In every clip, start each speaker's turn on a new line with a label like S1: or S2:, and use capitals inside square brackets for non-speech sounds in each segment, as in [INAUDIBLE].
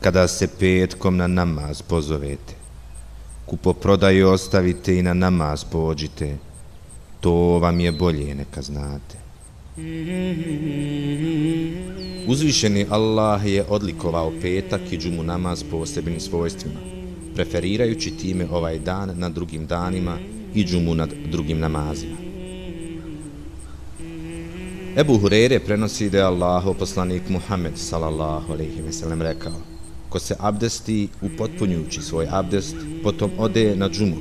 S1: Kada se petkom na namaz pozovete, kupoprodaju ostavite i na namaz pođite, to vam je bolje neka znate. Uzvišeni Allah je odlikovao petak i džumu namaz posebnim svojstvima, preferirajući time ovaj dan nad drugim danima i džumu nad drugim namazima. Ebu Hurere prenosi da je Allahu poslanik Muhammed sallallahu alejhi ve sellem rekao: Ko se abdesti upotpunjujući svoj abdest, potom ode na džumu,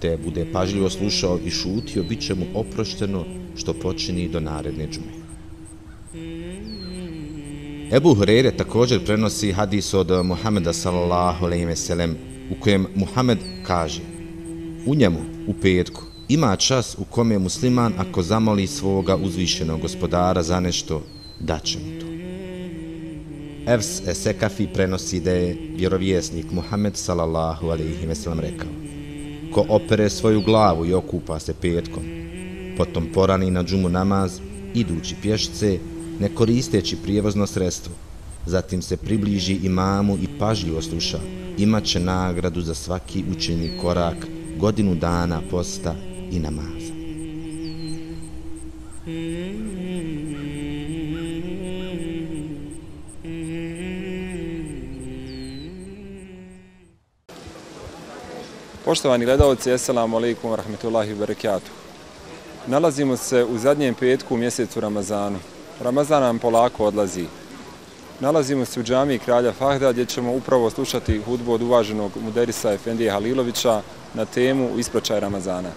S1: te bude pažljivo slušao i šutio, bit će mu oprošteno što počini do naredne džume. Ebu Hurere također prenosi hadis od Muhameda sallallahu alejhi ve sellem u kojem Muhammed kaže: U njemu u petku ima čas u kome musliman ako zamoli svoga uzvišenog gospodara za nešto, daće mu to. Evs Esekafi prenosi da je vjerovjesnik Muhammed sallallahu alaihi ve sellem rekao Ko opere svoju glavu i okupa se petkom, potom porani na džumu namaz, idući pješce, ne koristeći prijevozno sredstvo, zatim se približi imamu i pažljivo sluša, imaće nagradu za svaki učeni korak godinu dana posta i namaza.
S2: Poštovani gledalci, assalamu alaikum wa rahmetullahi wa barakatuh. Nalazimo se u zadnjem petku u mjesecu Ramazanu. Ramazan nam polako odlazi. Nalazimo se u džami kralja Fahda gdje ćemo upravo slušati hudbu od uvaženog muderisa Efendije Halilovića na temu ispraćaj Ramazana.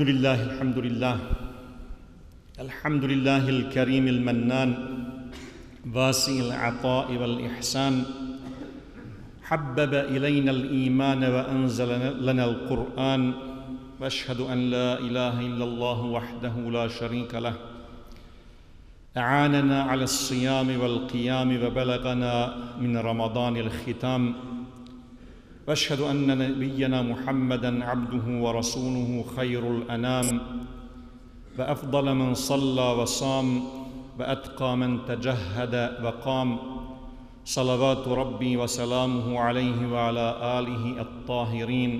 S3: الحمد لله الحمد لله الحمد لله الكريم المنان واسع العطاء والإحسان. حبب إلينا الإيمان وأنزل لنا القرآن. وأشهد أن لا إله إلا الله وحده لا شريك له. أعاننا على الصيام والقيام وبلغنا من رمضان الختام. واشهد أن نبينا محمدا عبده ورسوله خير الأنام. وأفضل من صلى وصام وأتقى من تجهد وقام. صلوات ربي وسلامه عليه وعلى آله الطاهرين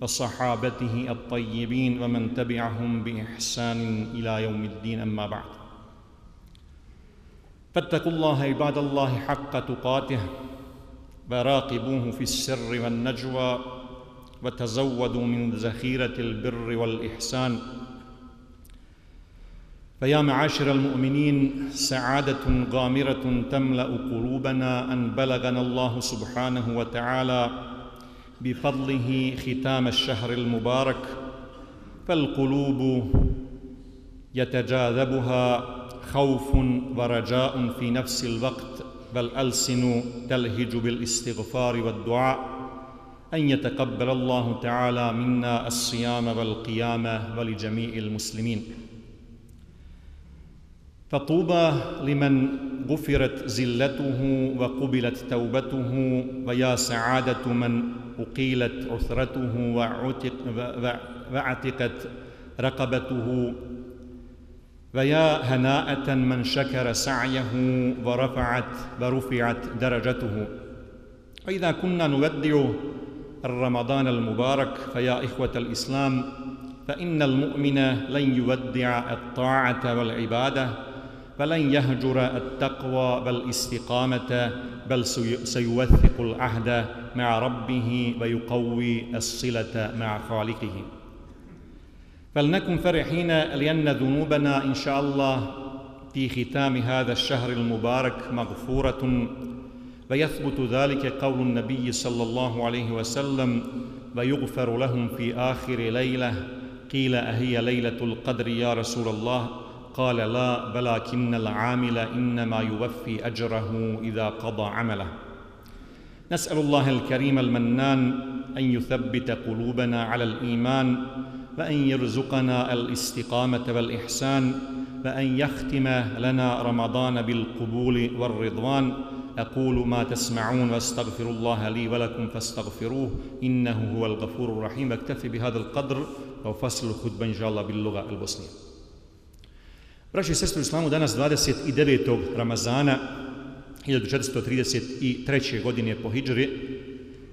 S3: وصحابته الطيبين ومن تبعهم بإحسان إلى يوم الدين أما بعد. فاتقوا الله عباد الله حق تقاته. وراقبوه في السر والنجوى وتزودوا من ذخيرة البر والإحسان. فيا معاشر المؤمنين سعادة غامرة تملأ قلوبنا أن بلغنا الله سبحانه وتعالى بفضله ختام الشهر المبارك. فالقلوب يتجاذبها خوف ورجاء في نفس الوقت والألسن تلهج بالإستغفار والدعاء أن يتقبل الله تعالى منا الصيام والقيام ولجميع المسلمين. فطوبى لمن غفرت زلته وقبلت توبته ويا سعادة من أقيلت عثرته وعتق وعتقت رقبته ويا هناءة من شكر سعيه ورفعت ورفعت درجته. وإذا كنا نودع الرمضان المبارك فيا إخوة الإسلام فإن المؤمن لن يودع الطاعة والعبادة فلن يهجر التقوى والاستقامة بل سيوثق العهد مع ربه ويقوي الصلة مع خالقه. فلنكن فرحين لأن ذنوبنا إن شاء الله في ختام هذا الشهر المبارك مغفورة. ويثبت ذلك قول النبي صلى الله عليه وسلم ويغفر لهم في آخر ليلة. قيل أهي ليلة القدر يا رسول الله؟ قال لا بلكن العامل إنما يوفي أجره إذا قضى عمله. نسأل الله الكريم المنان أن يثبت قلوبنا على الإيمان وأن يرزقنا الاستقامة والإحسان وأن يختم لنا رمضان بالقبول والرضوان أقول ما تسمعون واستغفر الله لي ولكم فاستغفروه إنه هو الغفور الرحيم اكتفي بهذا القدر وفصل الخطبة إن شاء الله باللغة البوسنية Braći i sestri u islamu, danas 29. Ramazana 1433. godine po Hidžri,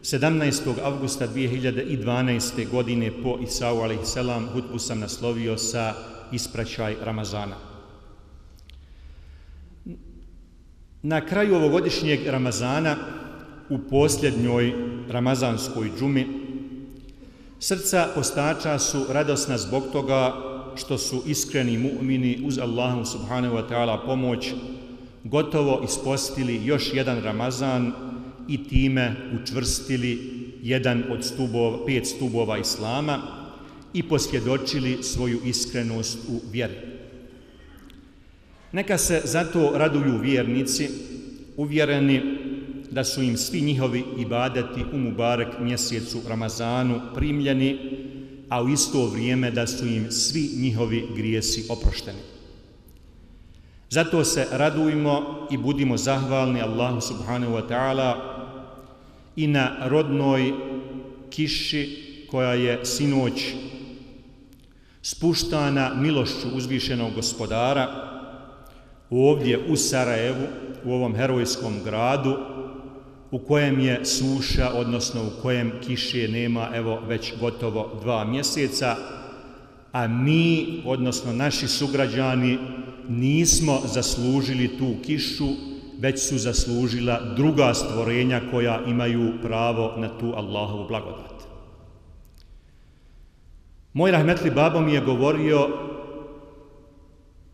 S3: 17. avgusta 2012. godine po Isau a.s. hutbu sam naslovio sa ispraćaj Ramazana. Na kraju ovogodišnjeg Ramazana, u posljednjoj Ramazanskoj džumi, srca postača su radosna zbog toga što su iskreni mu'mini uz Allahu subhanahu wa ta'ala pomoć gotovo ispostili još jedan Ramazan i time učvrstili jedan od stubova, pet stubova Islama i posvjedočili svoju iskrenost u vjeri. Neka se zato raduju vjernici, uvjereni da su im svi njihovi ibadati u Mubarek mjesecu Ramazanu primljeni, a u isto vrijeme da su im svi njihovi grijesi oprošteni. Zato se radujmo i budimo zahvalni Allahu subhanahu wa ta'ala i na rodnoj kiši koja je sinoć spuštana milošću uzvišenog gospodara ovdje u Sarajevu, u ovom herojskom gradu, u kojem je suša, odnosno u kojem kiše nema, evo, već gotovo dva mjeseca, a mi, odnosno naši sugrađani, nismo zaslužili tu kišu, već su zaslužila druga stvorenja koja imaju pravo na tu Allahovu blagodat. Moj rahmetli babo mi je govorio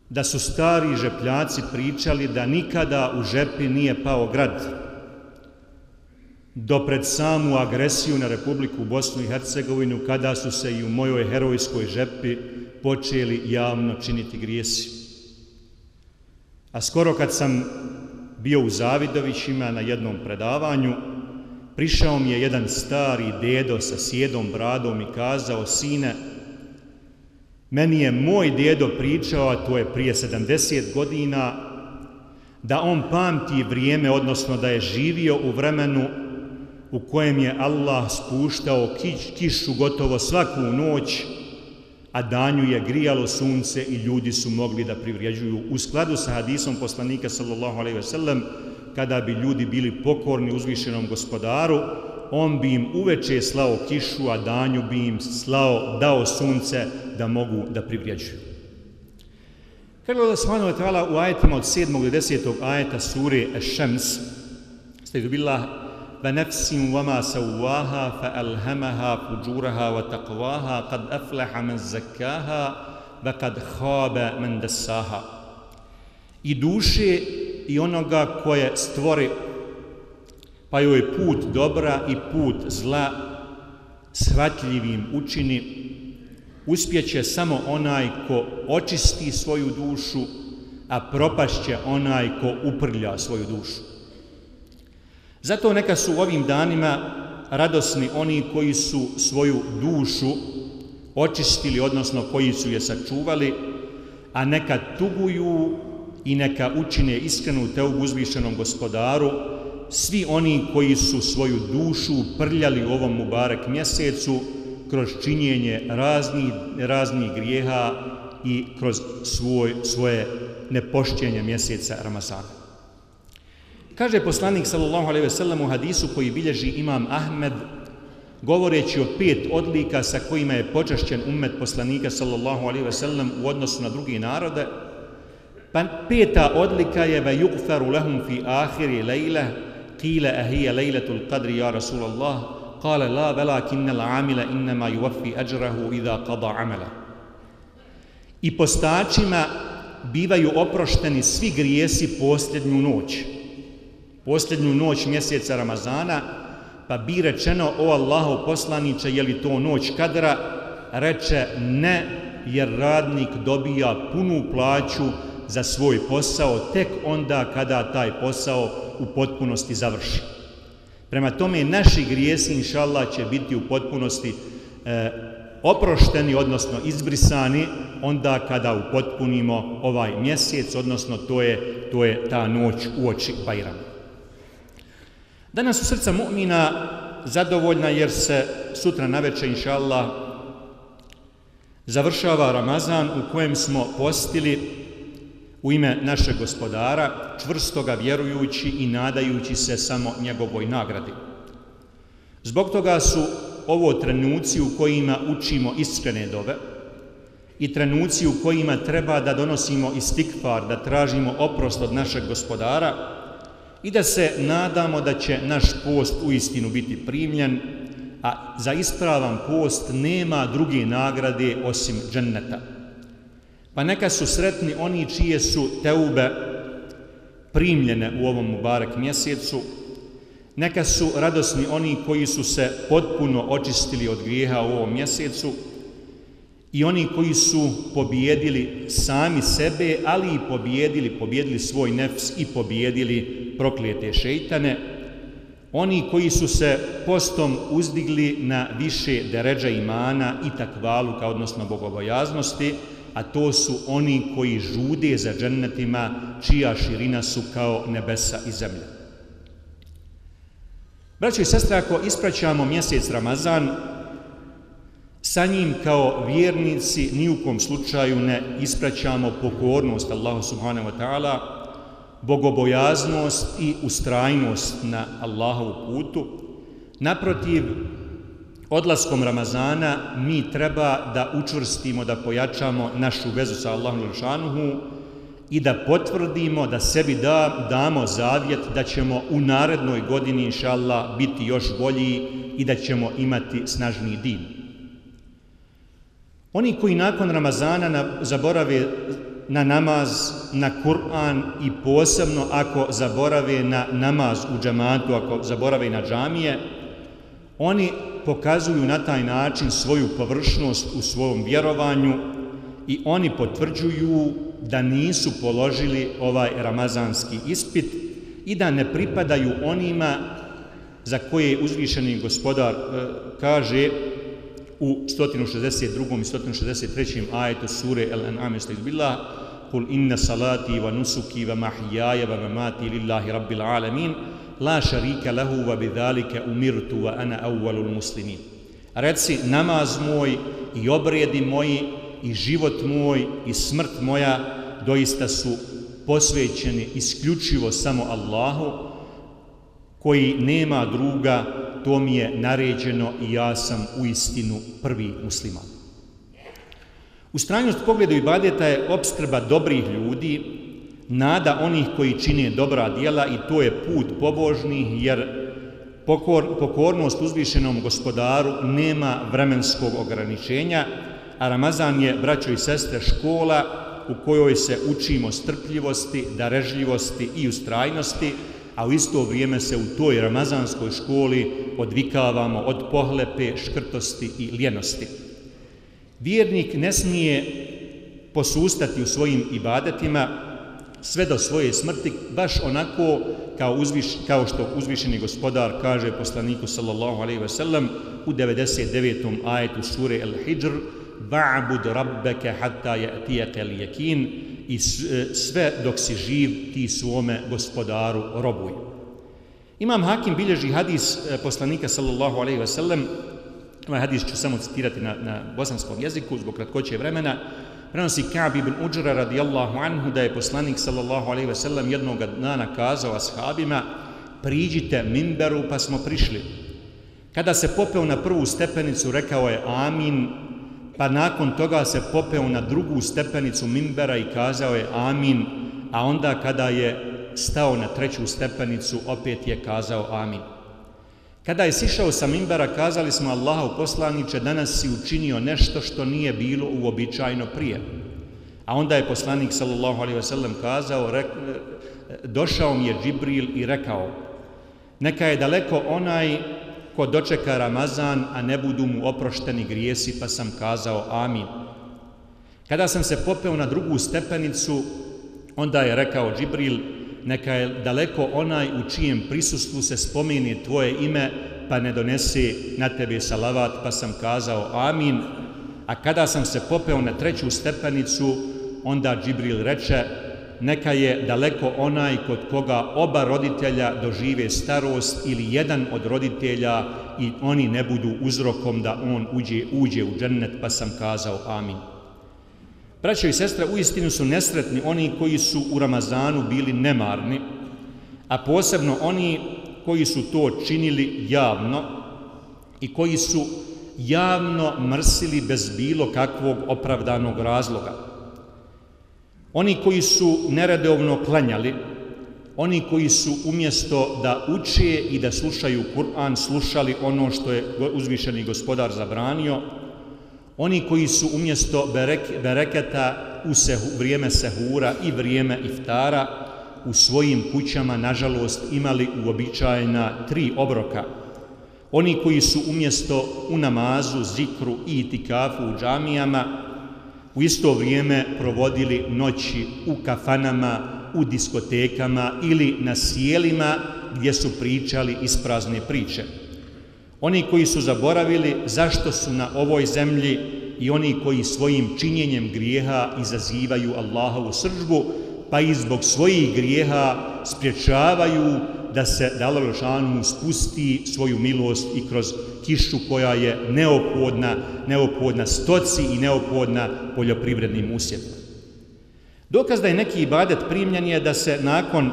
S3: da su stari žepljaci pričali da nikada u žepi nije pao grad do pred samu agresiju na Republiku Bosnu i Hercegovinu kada su se i u mojoj herojskoj žepi počeli javno činiti grijesi. A skoro kad sam bio u Zavidovićima na jednom predavanju, prišao mi je jedan stari dedo sa sjedom bradom i kazao, sine, meni je moj dedo pričao, a to je prije 70 godina, da on pamti vrijeme, odnosno da je živio u vremenu u kojem je Allah spuštao kiš, kišu gotovo svaku noć, a danju je grijalo sunce i ljudi su mogli da privređuju. U skladu sa hadisom poslanika sallallahu alaihi ve sellem, kada bi ljudi bili pokorni uzvišenom gospodaru, on bi im uveče slao kišu, a danju bi im slao, dao sunce da mogu da privređuju. Kako da Allah ta'ala u ajetima od 7. do 10. ajeta sure Eš-Šems, ste dobila ونفس وما سواها فألهمها فجورها وتقواها قد أفلح من زكاها وقد خاب من دساها i duše i onoga koje stvori pa joj put dobra i put zla shvatljivim učini uspjeće samo onaj ko očisti svoju dušu a propašće onaj ko uprlja svoju dušu Zato neka su u ovim danima radosni oni koji su svoju dušu očistili, odnosno koji su je sačuvali, a neka tuguju i neka učine iskrenu te uzvišenom gospodaru, svi oni koji su svoju dušu prljali u ovom Mubarek mjesecu kroz činjenje raznih, raznih grijeha i kroz svoj, svoje nepošćenje mjeseca Ramazana. Kaže poslanik sallallahu alejhi ve sellem u hadisu koji bilježi Imam Ahmed govoreći o pet odlika sa kojima je počašćen ummet poslanika sallallahu alejhi ve sellem u odnosu na drugi narode pa peta odlika je ve yughfaru lahum fi akhir layla qila ahiya laylatul qadri ya rasulullah qala la walakin al amila inma yuwaffi ajrahu idha qada amala. I postačima bivaju oprošteni svi grijesi posljednju noć posljednju noć mjeseca Ramazana, pa bi rečeno, o Allahu poslaniće, je li to noć kadra? Reče, ne, jer radnik dobija punu plaću za svoj posao tek onda kada taj posao u potpunosti završi. Prema tome, naši grijesi, inša Allah, će biti u potpunosti e, oprošteni, odnosno izbrisani, onda kada upotpunimo ovaj mjesec, odnosno to je, to je ta noć u oči Bajrama. Danas su srca mu'mina zadovoljna jer se sutra na večer, inša Allah, završava Ramazan u kojem smo postili u ime našeg gospodara, čvrstoga vjerujući i nadajući se samo njegovoj nagradi. Zbog toga su ovo trenuci u kojima učimo iskrene dove i trenuci u kojima treba da donosimo istikvar, da tražimo oprost od našeg gospodara, i da se nadamo da će naš post u istinu biti primljen, a za ispravan post nema druge nagrade osim dženneta. Pa neka su sretni oni čije su teube primljene u ovom Mubarek mjesecu, neka su radosni oni koji su se potpuno očistili od grijeha u ovom mjesecu, i oni koji su pobijedili sami sebe, ali i pobijedili, pobijedili svoj nefs i pobijedili proklijete šeitane, oni koji su se postom uzdigli na više deređa imana i takvaluka, odnosno bogobojaznosti, a to su oni koji žude za džennetima, čija širina su kao nebesa i zemlja. Braćo i sestre, ako ispraćamo mjesec Ramazan, Sa njim kao vjernici ni u kom slučaju ne ispraćamo pokornost Allahu subhanahu wa ta'ala, bogobojaznost i ustrajnost na Allahovu putu. Naprotiv, odlaskom Ramazana mi treba da učvrstimo, da pojačamo našu vezu sa Allahom Lšanuhu i da potvrdimo, da sebi da, damo zavjet da ćemo u narednoj godini, inša Allah, biti još bolji i da ćemo imati snažniji din. Oni koji nakon Ramazana na, zaborave na namaz, na Kur'an i posebno ako zaborave na namaz u džamatu, ako zaborave na džamije, oni pokazuju na taj način svoju površnost u svom vjerovanju i oni potvrđuju da nisu položili ovaj ramazanski ispit i da ne pripadaju onima za koje uzvišeni gospodar e, kaže u 162. i 163. ajetu sure Al-An'am billah Kul inna salati wa nusuki wa mahijaya wa mamati lillahi rabbil alamin la šarika lahu wa bidhalika umirtu wa ana awwalul muslimin. Reci namaz moj i obredi moji i život moj i smrt moja doista su posvećeni isključivo samo Allahu koji nema druga, to mi je naređeno i ja sam u istinu prvi musliman. U stranjost pogledu ibadeta je obskrba dobrih ljudi, nada onih koji čine dobra dijela i to je put pobožnih jer pokor, pokornost uzvišenom gospodaru nema vremenskog ograničenja, a Ramazan je, braćo i sestre, škola u kojoj se učimo strpljivosti, darežljivosti i ustrajnosti, a u isto vrijeme se u toj ramazanskoj školi odvikavamo od pohlepe, škrtosti i ljenosti. Vjernik ne smije posustati u svojim ibadetima sve do svoje smrti, baš onako kao, uzviš, kao što uzvišeni gospodar kaže poslaniku sallallahu alaihi ve sellem u 99. ajetu sure El-Hijr Va'bud rabbeke hatta je'tijeke lijekin i e, sve dok si živ ti svome gospodaru robuj. Imam Hakim bilježi hadis e, poslanika sallallahu alaihi ve sellem Ovaj hadis ću samo citirati na, na bosanskom jeziku zbog kratkoće vremena. Prenosi Ka'b ibn Uđra radijallahu anhu da je poslanik sallallahu alaihi ve sellem jednog dana kazao ashabima priđite minberu pa smo prišli. Kada se popeo na prvu stepenicu rekao je amin pa nakon toga se popeo na drugu stepenicu minbera i kazao je amin a onda kada je stao na treću stepenicu opet je kazao amin. Kada je sišao sa mimbera, kazali smo Allahu poslaniće, danas si učinio nešto što nije bilo uobičajno prije. A onda je poslanik sallallahu alaihi wasallam kazao, rek, e, došao mi je Džibril i rekao, neka je daleko onaj ko dočeka Ramazan, a ne budu mu oprošteni grijesi, pa sam kazao amin. Kada sam se popeo na drugu stepenicu, onda je rekao Džibril, neka je daleko onaj u čijem prisustvu se spomeni tvoje ime, pa ne donese na tebe salavat, pa sam kazao amin. A kada sam se popeo na treću stepenicu, onda Džibril reče, neka je daleko onaj kod koga oba roditelja dožive starost ili jedan od roditelja i oni ne budu uzrokom da on uđe, uđe u džennet, pa sam kazao amin. Braćo i sestre, u istinu su nesretni oni koji su u Ramazanu bili nemarni, a posebno oni koji su to činili javno i koji su javno mrsili bez bilo kakvog opravdanog razloga. Oni koji su neredovno klanjali, oni koji su umjesto da uče i da slušaju Kur'an, slušali ono što je uzvišeni gospodar zabranio, Oni koji su umjesto berek, bereketa u sehu, vrijeme sehura i vrijeme iftara u svojim kućama, nažalost, imali uobičajena tri obroka. Oni koji su umjesto u namazu, zikru i itikafu u džamijama u isto vrijeme provodili noći u kafanama, u diskotekama ili na sjelima gdje su pričali isprazne priče. Oni koji su zaboravili zašto su na ovoj zemlji i oni koji svojim činjenjem grijeha izazivaju Allahovu sržbu, pa i zbog svojih grijeha spriječavaju da se Dalalošanu spusti svoju milost i kroz kišu koja je neophodna, neophodna stoci i neophodna poljoprivrednim usjetima. Dokaz da je neki ibadet primljen je da se nakon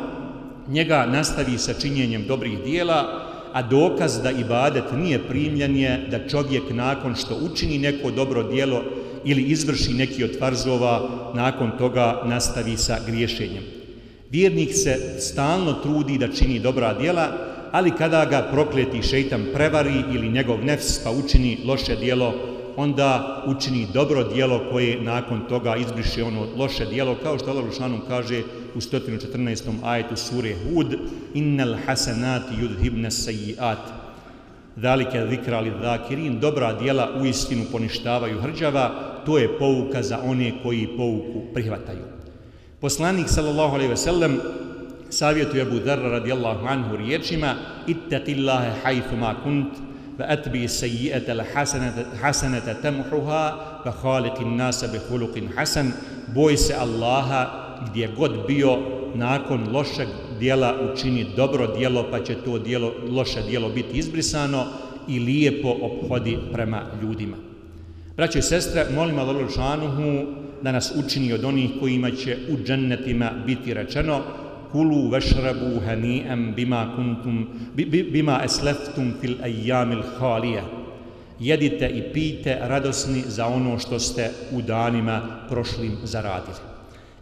S3: njega nastavi sa činjenjem dobrih dijela, a dokaz da ibadet nije primljen je da čovjek nakon što učini neko dobro dijelo ili izvrši neki od farzova, nakon toga nastavi sa griješenjem. Vjernik se stalno trudi da čini dobra dijela, ali kada ga prokleti šeitan prevari ili njegov nefs pa učini loše dijelo, onda učini dobro dijelo koje nakon toga izbriše ono loše dijelo, kao što Allah Lušanom kaže u 114. ajetu sure Hud, innal hasanati yudhibne seji'at Dalike zikra li dhakirin, dobra dijela u istinu poništavaju hrđava, to je pouka za one koji pouku prihvataju. Poslanik sallallahu alejhi ve sellem savjetuje Abu Dharra radijallahu anhu riječima ittaqillaha haythu ma kunt wa atbi sayyi'ata al-hasanata hasanata tamhuha wa khaliqin nasa bi khuluqin hasan boj se Allaha gdje god bio nakon lošeg dijela učini dobro dijelo pa će to dijelo, loše dijelo biti izbrisano i lijepo obhodi prema ljudima. Braćo i sestre, molim Allah da nas učini od onih kojima će u džennetima biti rečeno kulu vešrabu hani'em bima kuntum bima esleftum fil ejamil halije. jedite i pijte radosni za ono što ste u danima prošlim zaradili.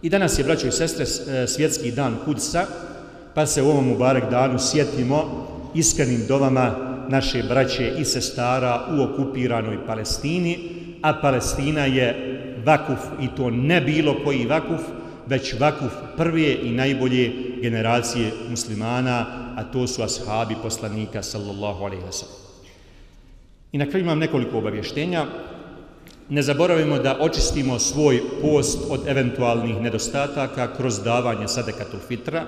S3: I danas je, braćo i sestre, e, svjetski dan Kudsa, pa se u ovom Mubarek danu sjetimo iskrenim dovama naše braće i sestara u okupiranoj Palestini, a Palestina je vakuf i to ne bilo koji vakuf, već vakuf prve i najbolje generacije muslimana, a to su ashabi poslanika sallallahu alaihi wa sallam. I na kraju imam nekoliko obavještenja. Ne zaboravimo da očistimo svoj post od eventualnih nedostataka kroz davanje sadekatul fitra.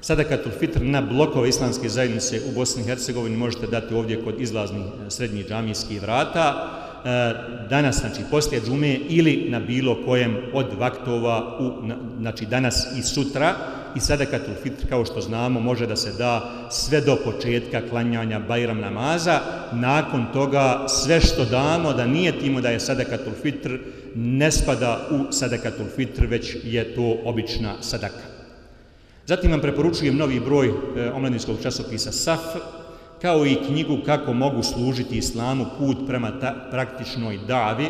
S3: Sadekatul fitr na blokove islamske zajednice u Bosni i Hercegovini možete dati ovdje kod izlaznih eh, srednjih džamijskih vrata. E, danas, znači poslije džume ili na bilo kojem od vaktova, u, znači danas i sutra, i sadakatul fitr, kao što znamo, može da se da sve do početka klanjanja Bajram namaza, nakon toga sve što damo, da nije timo da je sadakatul fitr, ne spada u sadakatul fitr, već je to obična sadaka. Zatim vam preporučujem novi broj e, omladinskog časopisa SAF, kao i knjigu Kako mogu služiti islamu put prema ta, praktičnoj davi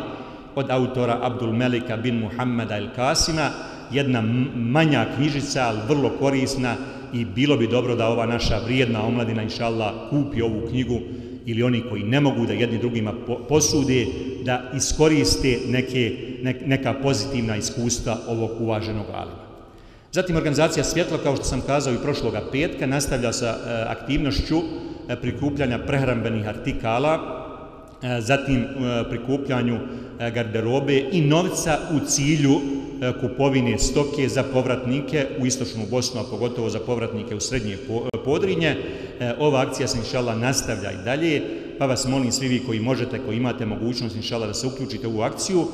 S3: od autora Abdul Melika bin Muhammada el Kasima, jedna manja knjižica, ali vrlo korisna i bilo bi dobro da ova naša vrijedna omladina, inša Allah, kupi ovu knjigu ili oni koji ne mogu da jedni drugima posude, da iskoriste neke, neka pozitivna iskustva ovog uvaženog alima. Zatim organizacija Svjetlo, kao što sam kazao i prošloga petka, nastavlja sa e, aktivnošću E, prikupljanja prehrambenih artikala, e, zatim e, prikupljanju garderobe i novca u cilju kupovine stoke za povratnike u istočnu Bosnu, a pogotovo za povratnike u srednje podrinje. Ova akcija se inšala nastavlja i dalje, pa vas molim svi vi koji možete, koji imate mogućnost inšala da se uključite u ovu akciju.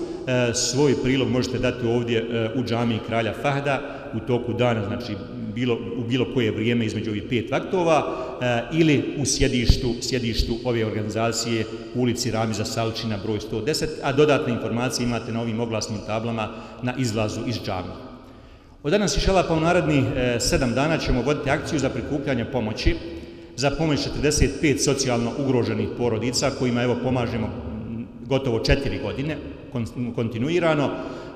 S3: Svoj prilog možete dati ovdje u džami kralja Fahda u toku dana, znači bilo, u bilo koje vrijeme između ovih pet vaktova e, ili u sjedištu, sjedištu ove organizacije u ulici Ramiza Salčina broj 110, a dodatne informacije imate na ovim oglasnim tablama na izlazu iz džami. Od danas išala pa u naredni e, eh, sedam dana ćemo voditi akciju za prikupljanje pomoći za pomoć 45 socijalno ugroženih porodica kojima evo pomažemo gotovo četiri godine kontinuirano.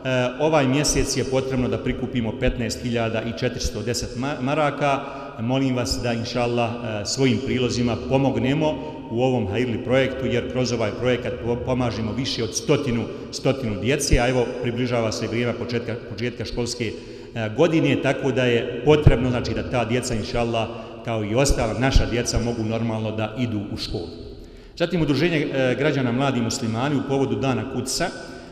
S3: Eh, ovaj mjesec je potrebno da prikupimo 15.410 maraka. Molim vas da, inša Allah, eh, svojim prilozima pomognemo u ovom Hairli projektu, jer kroz ovaj projekat pomažimo više od stotinu, stotinu djece, a evo približava se vrijeme početka, početka školske eh, godine, tako da je potrebno znači, da ta djeca, inša Allah, kao i ostala naša djeca, mogu normalno da idu u školu. Zatim, Udruženje građana Mladi muslimani u povodu Dana Kuca,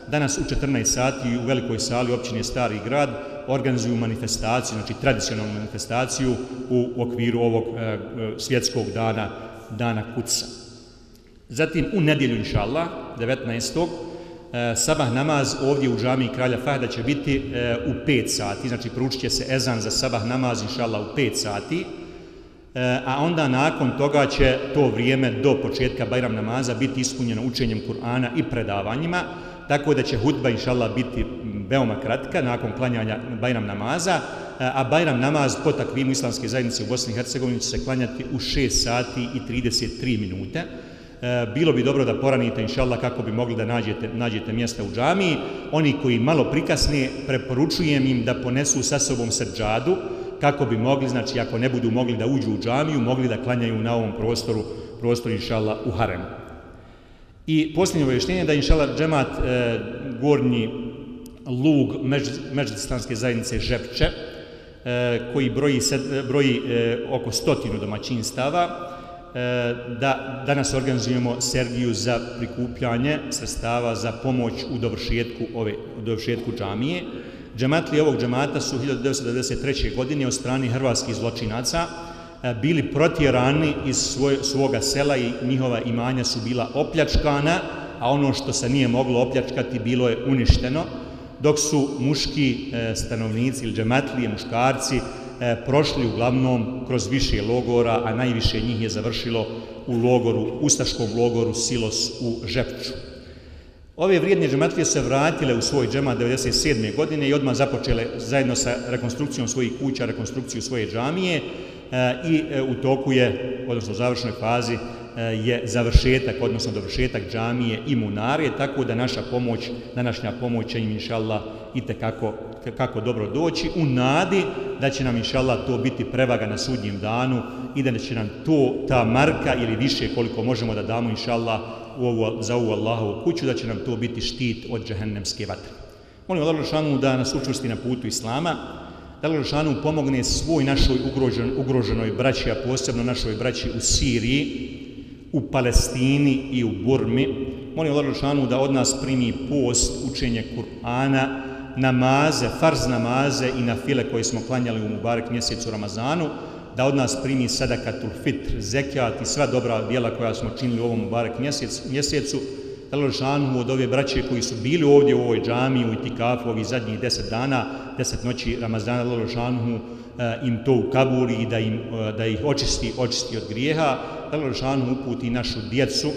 S3: danas u 14 sati u velikoj sali općine Stari grad organizuju manifestaciju, znači tradicionalnu manifestaciju u okviru ovog e, e svjetskog dana, dana kuca. Zatim u nedjelju, inša Allah, 19. E, sabah namaz ovdje u džami Kralja Fahda će biti e, u 5 sati, znači pručit će se ezan za sabah namaz, inša Allah, u 5 sati, e, a onda nakon toga će to vrijeme do početka Bajram namaza biti ispunjeno učenjem Kur'ana i predavanjima, tako da će hudba inšallah biti veoma kratka nakon klanjanja Bajram namaza, a Bajram namaz po takvim islamske zajednice u Bosni i Hercegovini će se klanjati u 6 sati i 33 minute. E, bilo bi dobro da poranite, inšallah, kako bi mogli da nađete, nađete mjesta u džamiji. Oni koji malo prikasne, preporučujem im da ponesu sa sobom srđadu, kako bi mogli, znači ako ne budu mogli da uđu u džamiju, mogli da klanjaju na ovom prostoru, prostoru inšallah, u haremu. I posljednje obavještenje da inšala džemat e, gornji lug međudistanske zajednice Žepče, e, koji broji, sed, e, broji e, oko stotinu domaćinstava, e, da danas organizujemo Sergiju za prikupljanje sredstava za pomoć u dovršetku, ove, u dovršetku džamije. Džematli ovog džemata su 1993. godine od strani hrvatskih zločinaca bili protjerani iz svoj, svoga sela i njihova imanja su bila opljačkana, a ono što se nije moglo opljačkati bilo je uništeno, dok su muški e, stanovnici ili džematlije, muškarci, e, prošli uglavnom kroz više logora, a najviše njih je završilo u logoru, ustaškom logoru Silos u Žepču. Ove vrijedne džematlije se vratile u svoj džemat 1997. godine i odmah započele zajedno sa rekonstrukcijom svojih kuća, rekonstrukciju svoje džamije i e, u toku je, odnosno u završnoj fazi, e, je završetak, odnosno dovršetak džamije i munare, tako da naša pomoć, današnja pomoć će im, inša Allah, i kako, kako dobro doći, u nadi da će nam, inša Allah, to biti prevaga na sudnjem danu i da će nam to, ta marka ili više koliko možemo da damo, inša Allah, u ovu, za ovu Allahovu kuću, da će nam to biti štit od džehennemske vatre. Molim Allah Žešanu da nas učvrsti na putu Islama, da li Žešanu pomogne svoj našoj ugrožen, ugroženoj braći, a posebno našoj braći u Siriji, u Palestini i u Burmi. Molim Allah Žešanu da od nas primi post, učenje Kur'ana, namaze, farz namaze i na file koje smo klanjali u Mubarek mjesecu Ramazanu, da od nas primi sadakatul fitr, zekijat i sva dobra djela koja smo činili u ovom Mubarek mjesec, mjesecu, Elošanhu od ove braće koji su bili ovdje u ovoj džami, u Itikafu, ovih zadnjih deset dana, deset noći Ramazana, Elošanhu eh, im to u Kabuli i da, im, eh, da ih očisti, očisti od grijeha, Elošanhu uputi našu djecu,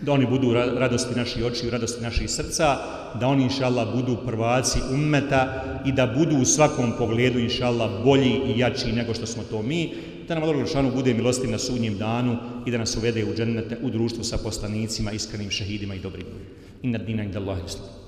S3: da oni budu radosti naših oči i radosti naših srca, da oni, inša Allah, budu prvaci ummeta i da budu u svakom pogledu, inša Allah, bolji i jači nego što smo to mi, da nam Allah Lušanu bude milostiv na sudnjem danu i da nas uvede u džennete u društvu sa poslanicima, iskrenim šehidima i dobrim. Inna dina inda Allahi islam.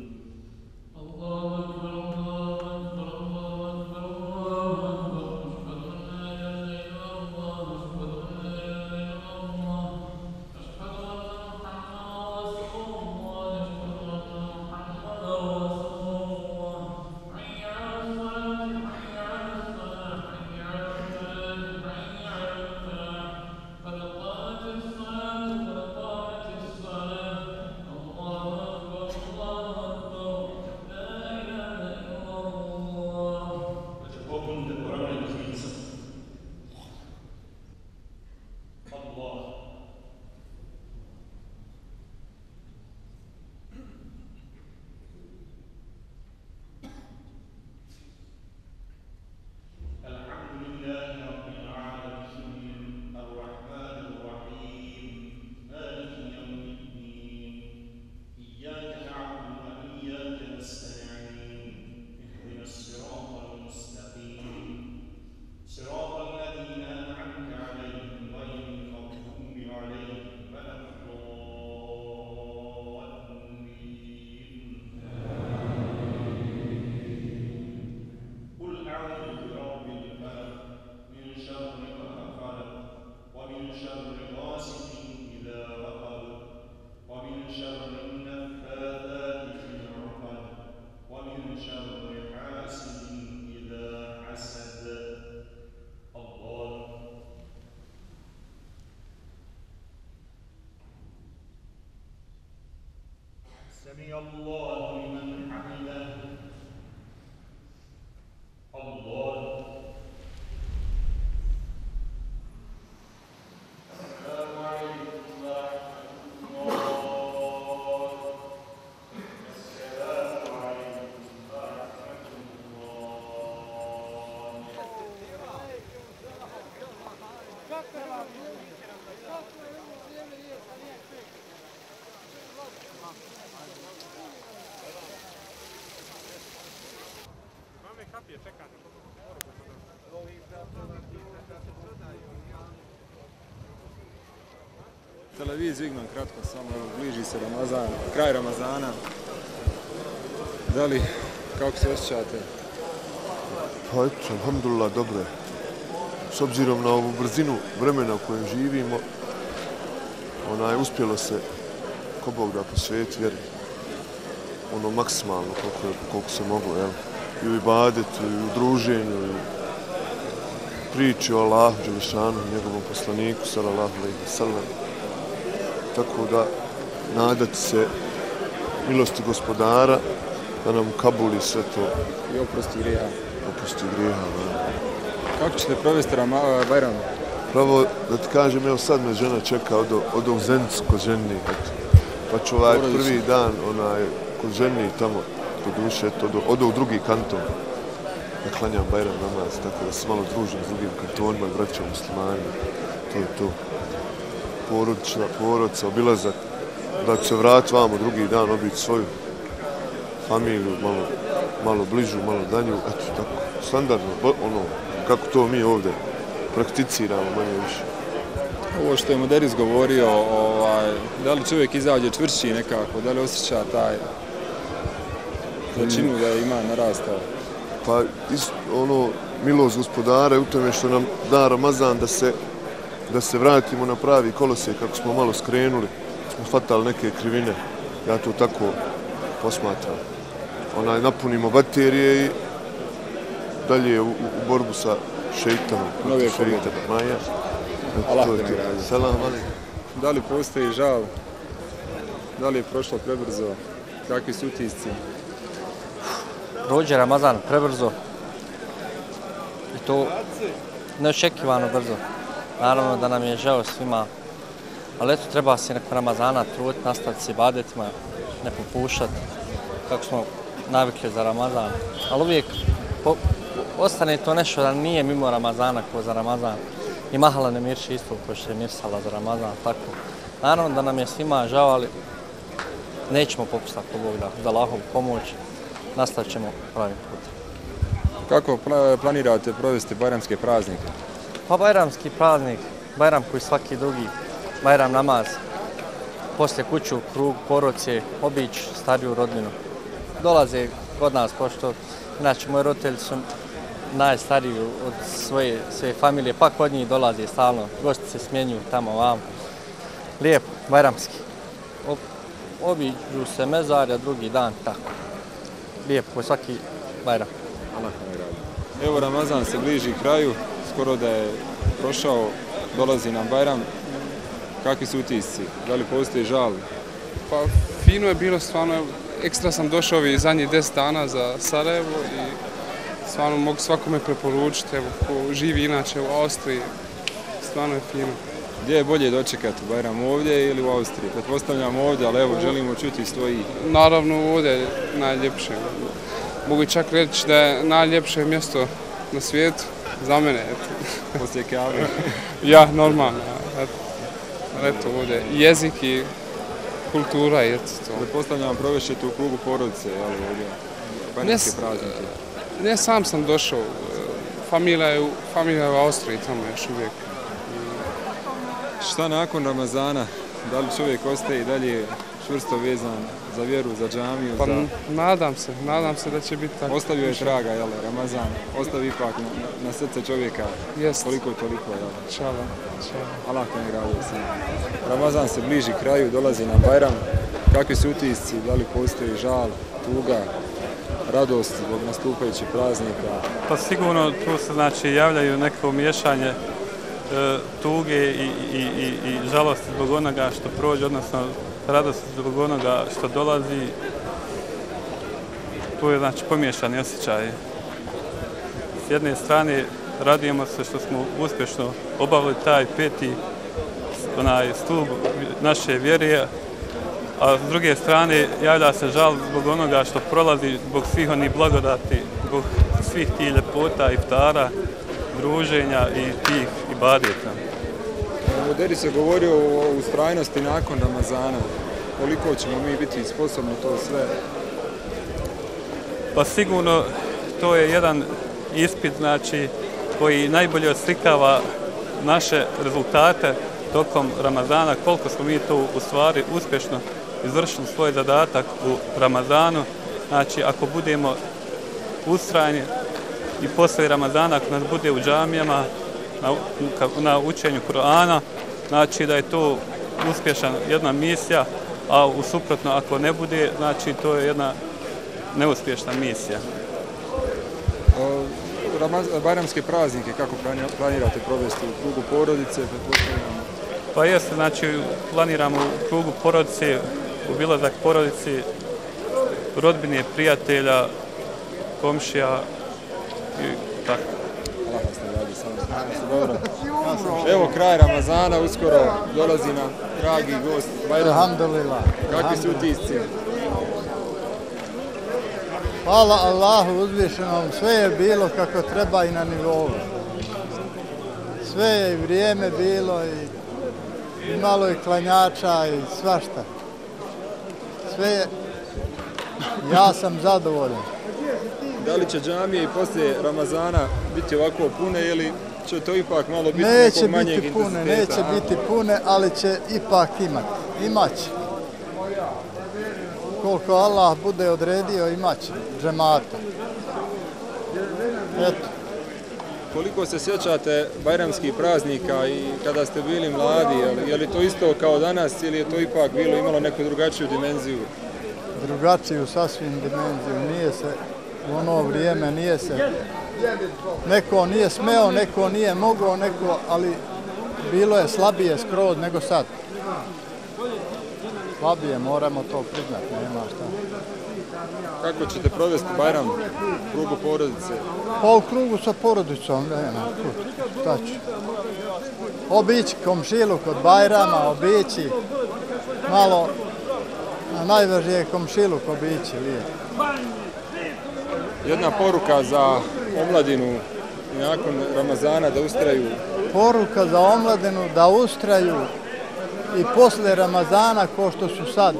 S2: Televiziju imam kratko samo, evo, bliži se Ramazan, kraj Ramazana. Da li, kako se osjećate?
S4: Pa eto, alhamdulillah, dobro je. S obzirom na ovu brzinu vremena u kojem živimo, ona je uspjelo se, ko Bog da posvijeti jer ono maksimalno koliko, je, koliko se moglo, jel? I u ibadetu, i u druženju, i priči o Allahu, Đelešanu, njegovom poslaniku, sallallahu alaihi sallam. Tako da, nadati se milosti gospodara, da nam kabuli sve to
S2: I oprosti grija.
S4: opusti grijeha. Da.
S2: Kako ćete provesti Bajram?
S4: Pravo da ti kažem, evo sad me žena čeka od, od ovog Zenicu kod ženi. Eto. Pa ću ovaj prvi dan onaj, kod ženi tamo, kod duše, eto, od, u drugi kanton. Da klanjam Bajram namaz, tako da se malo družim s drugim kantonima i braćom muslimanima. To je to. Porodična, porodca, obilazak. Da se vrat vamo drugi dan, obići svoju familiju, malo, malo bližu, malo danju, eto tako, standardno, ono, kako to mi ovdje prakticiramo manje više.
S2: Ovo što je Moderis govorio, ovaj, da li čovjek izađe čvršći nekako, da li osjeća taj da je ima narastao?
S4: Pa is, ono, milost gospodara je u tome što nam da Ramazan da se, da se vratimo na pravi kolosijek kako smo malo skrenuli, smo fatali neke krivine, ja to tako posmatram. Onaj, napunimo baterije i dalje u, u, borbu sa šeitanom.
S2: Nove
S4: protiv
S2: pobjede.
S4: šeitana. Ma ja. Eto,
S2: Allah te
S4: to.
S2: nagradi.
S4: Selam alaikum.
S2: Da li postoji žal? Da li je prošlo prebrzo? Kakvi su utisci?
S5: Prođe Ramazan prebrzo i to neočekivano brzo. Naravno da nam je žao svima, ali eto treba se nakon Ramazana truditi, nastaviti se badetima, ne popušati kako smo navikli za Ramazan. Ali uvijek po, ostane to nešto da nije mimo Ramazana ko za Ramazan. I mahala ne mirši isto ko što je mirsala za Ramazan, tako. Naravno da nam je svima žao, ali nećemo popustati po Bog da, za pomoći nastavit ćemo pravim putem.
S2: Kako pla- planirate provesti bajramske praznike?
S5: Pa Bajramski praznik, Bajram koji svaki drugi, Bajram namaz, poslije kuću, krug, poroce, obić stariju rodbinu. Dolaze kod nas, pošto inače moji roditelji su najstariji od svoje, svoje familije, pa kod njih dolaze stalno, gosti se smjenjuju tamo vam. Lijepo, Bajramski. Obiđu se mezarja drugi dan, tako. Lijepo, ko svaki Bajram.
S2: Allah te nagradi. Evo Ramazan se bliži kraju, skoro da je prošao, dolazi nam Bajram. Kakvi su utisci? Da li postoji žal?
S6: Pa fino je bilo, stvarno, ekstra sam došao ovih zadnjih 10 dana za Sarajevo i stvarno mogu svakome preporučiti, evo, ko živi inače u Austriji, stvarno je fino.
S2: Gdje je bolje dočekati Bajram ovdje ili u Austriji? Pretpostavljam ovdje, ali evo želimo čuti iz tvojih.
S6: Naravno, ovdje je najljepše. Mogu čak reći da je najljepše mjesto na svijetu za mene, eto. [LAUGHS]
S2: Poslije kave. [LAUGHS]
S6: Ja, normalno, eto. Eto, ovdje jezik i kultura, eto to.
S2: Pretpostavljam provešćete u krugu porodice, ali ovdje.
S6: S-
S2: praznike.
S6: Ne sam sam došao, familija je familija je u Austriji tamo još uvijek.
S2: Šta nakon Ramazana? Da li čovjek ostaje i dalje čvrsto vezan za vjeru, za džamiju,
S6: Pa
S2: za...
S6: nadam se, nadam se da će biti tako.
S2: Ostavio je traga, jel, Ramazan. Ostavi ipak na, na srce čovjeka
S6: Jest,
S2: koliko toliko, jel.
S6: čala, čala.
S2: Allah te nagradio sam. Ramazan se bliži kraju, dolazi nam Bajram. Kakvi su utisci, da li postoji žal, tuga, radost zbog nastupajućih praznika?
S7: Pa sigurno tu se znači javljaju neko miješanje e, E, tuge i, i, i, i žalosti zbog onoga što prođe, odnosno radost zbog onoga što dolazi. Tu je znači pomiješani osjećaj. S jedne strane radujemo se što smo uspješno obavili taj peti onaj stup naše vjerije, a s druge strane javlja se žal zbog onoga što prolazi zbog svih onih blagodati, zbog svih tih ljepota, iftara, druženja i tih ibadeta.
S2: U Deri se govorio o ustrajnosti nakon Ramazana. Koliko ćemo mi biti sposobni to sve?
S7: Pa sigurno to je jedan ispit znači, koji najbolje oslikava naše rezultate tokom Ramazana, koliko smo mi to u stvari uspješno izvršili svoj zadatak u Ramazanu. Znači, ako budemo ustrajni i posle Ramazana, ako nas bude u džamijama, na, na učenju Kur'ana, znači da je to uspješna jedna misija, a u suprotno ako ne bude, znači to je jedna neuspješna misija.
S2: Bajramske praznike, kako planirate provesti u krugu porodice?
S7: Pa jeste, znači planiramo u krugu porodice, obilazak porodici, rodbine, prijatelja, komšija i tako.
S2: Dobro. Evo kraj Ramazana, uskoro dolazi nam dragi gost Bajram.
S8: Alhamdulillah.
S2: Kakvi su utisci?
S8: Hvala Allahu uzvišenom, sve je bilo kako treba i na nivou. Sve je i vrijeme bilo i, i malo i klanjača i svašta. Sve je, ja sam zadovoljan.
S2: Da li će džamije i poslije Ramazana biti ovako pune ili će to ipak malo biti
S8: neće
S2: nekog manjeg
S8: biti pune, Neće biti pune, ali će ipak imati. Imaće. Koliko Allah bude odredio, imaće džemata. Eto.
S2: Koliko se sjećate bajramskih praznika i kada ste bili mladi, je li to isto kao danas ili je to ipak bilo imalo neku drugačiju dimenziju?
S8: Drugačiju sasvim dimenziju, nije se u ono vrijeme nije se neko nije smeo, neko nije mogao, neko, ali bilo je slabije skroz nego sad. Slabije, moramo to priznati, nema šta.
S2: Kako ćete provesti Bajram u krugu porodice?
S8: Pa u krugu sa porodicom, nema, šta ću. Obići komšilu kod Bajrama, obići malo, a najvažnije je komšiluk obići, lijepo
S2: jedna poruka za omladinu nakon Ramazana da ustraju?
S8: Poruka za omladinu da ustraju i posle Ramazana, ko što su sad,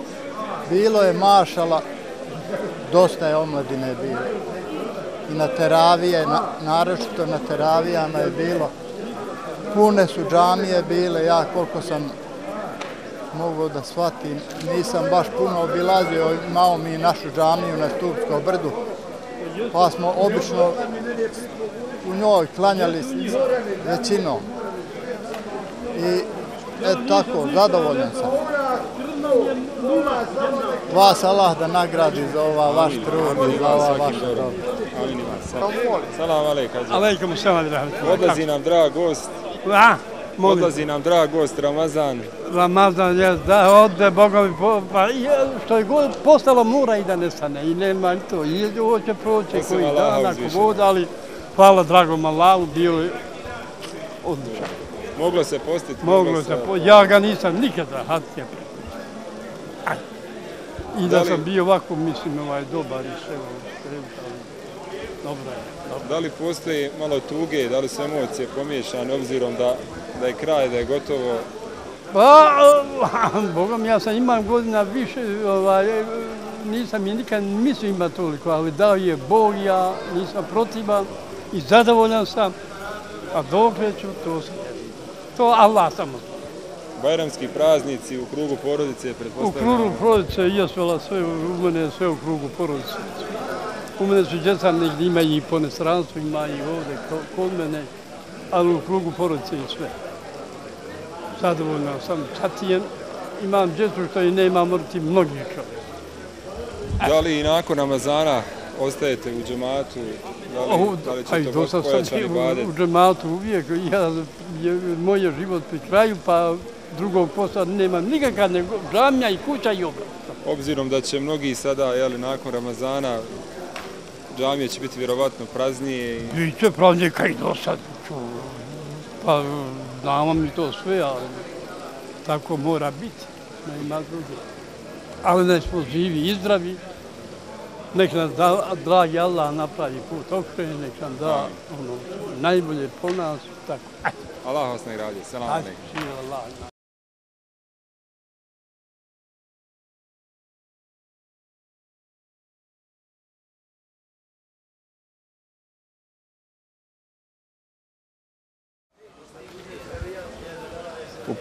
S8: bilo je mašala, dosta je omladine bilo. I na teravije, na, naročito na teravijama je bilo. Pune su džamije bile, ja koliko sam mogao da shvatim, nisam baš puno obilazio, imao mi našu džamiju na Stupsko brdu, pa smo obično u njoj klanjali većinom. I eto tako, zadovoljan sam. Vas Allah da nagradi za ova vaš trud i za ova vaša dobra.
S2: Salam alaikum.
S9: Alaikum salam.
S2: Odlazi nam drag gost.
S9: A?
S2: Molim. Odlazi nam drag gost Ramazan.
S9: Ramazan je da ode po, pa što je god postalo mora i da nestane i nema to. I hoće proći Osim koji dan ako god, ali hvala dragom Allahu, bio je odličan.
S2: Moglo se postiti?
S9: Moglo se, po, ja ga nisam nikada hatke I da, da li, sam bio ovako, mislim, ovaj dobar i sve ovo, dobro je.
S2: Da li postoji malo tuge, da li su emocije pomiješane obzirom da, da je kraj, da je gotovo?
S9: Pa, [LAUGHS] bogom, ja sam imam godina više, ovaj, nisam je nikad mislio ima toliko, ali da je Bog, ja nisam protivan i zadovoljan sam, a dok ću, to sam. To Allah samo.
S2: Bajramski praznici u krugu porodice,
S9: pretpostavljamo? U krugu porodice, jesu, sve, u mene sve u krugu porodice. U mene su djeca negdje ima i po nestranstvu, ima i ovdje kod mene, ali u krugu porodice i sve. Zadovoljno sam. Sad je, imam djecu što i ne imam mrti mnogi čovjek.
S2: Da li i nakon Ramazana ostajete u džematu? Da li, o, da li će to dosta sam
S9: u, u džematu uvijek. Ja, je, moj je život pri kraju, pa drugog posla nemam nikakav nego džamija i kuća i obrat.
S2: Obzirom da će mnogi sada, jeli, nakon Ramazana, džamije će biti vjerovatno praznije. I...
S9: Biće praznije kaj do sad. Pa znamo mi to sve, ali tako mora biti. Nema druge. Ali ne smo živi i zdravi. Nek nas da, dragi Allah napravi put okrene, nek nam da ono, najbolje po nas. Tako.
S2: Allah vas nagradio. Salam alaikum.
S9: Allah.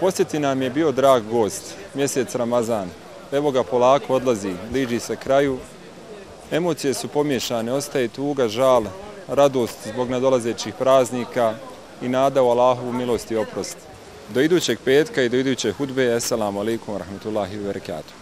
S2: Posjeti nam je bio drag gost, mjesec Ramazan. Evo ga polako odlazi, bliži se kraju. Emocije su pomiješane, ostaje tuga, žal, radost zbog nadolazećih praznika i nada u Allahovu milost i oprost. Do idućeg petka i do iduće hudbe, assalamu alaikum wa rahmatullahi wa barakatuh.